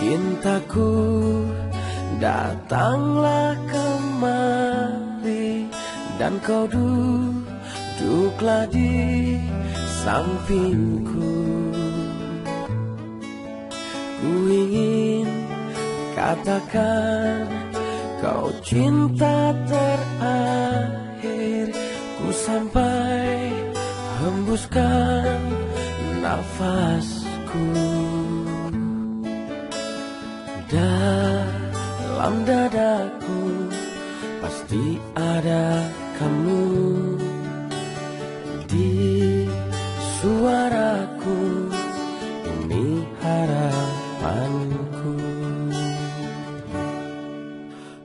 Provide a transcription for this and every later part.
Cintaku datanglah kemari. Dan kau duduklah di sampingku. Ku ingin katakan kau cinta terakhir. Ku sampai hembuskan nafasku Dalam dadaku pasti ada kamu. Di suaraku ini harapanku.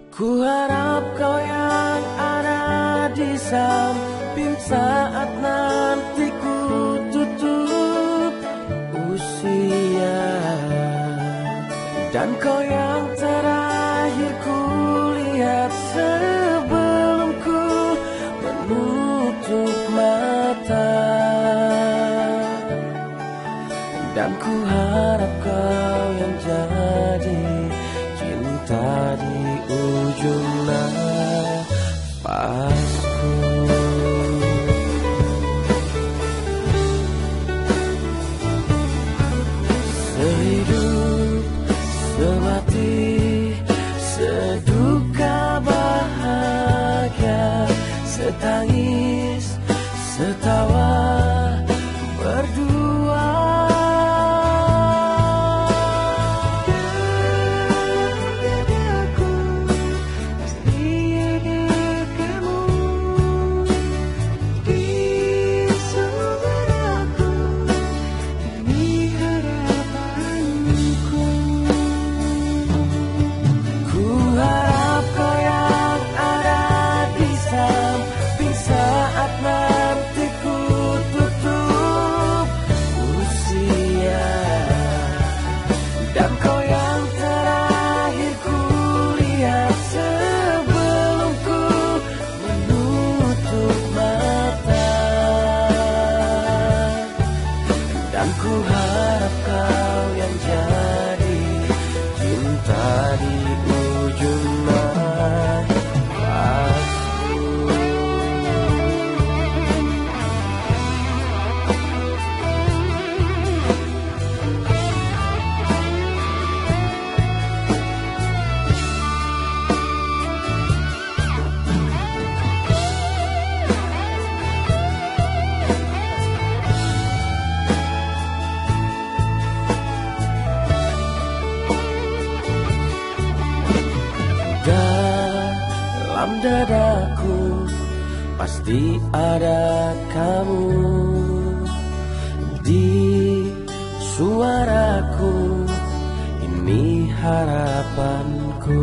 Ku harap kau yang ada di samping saat nanti kau yang terakhir ku lihat sebelum ku menutup mata. Dan ku harap kau yang jadi cinta di ujung nafasku semati Seduka bahagia Setangis Dan ku harap kau yang jadi cinta di dadaku pasti ada kamu Di suaraku. Ini harapanku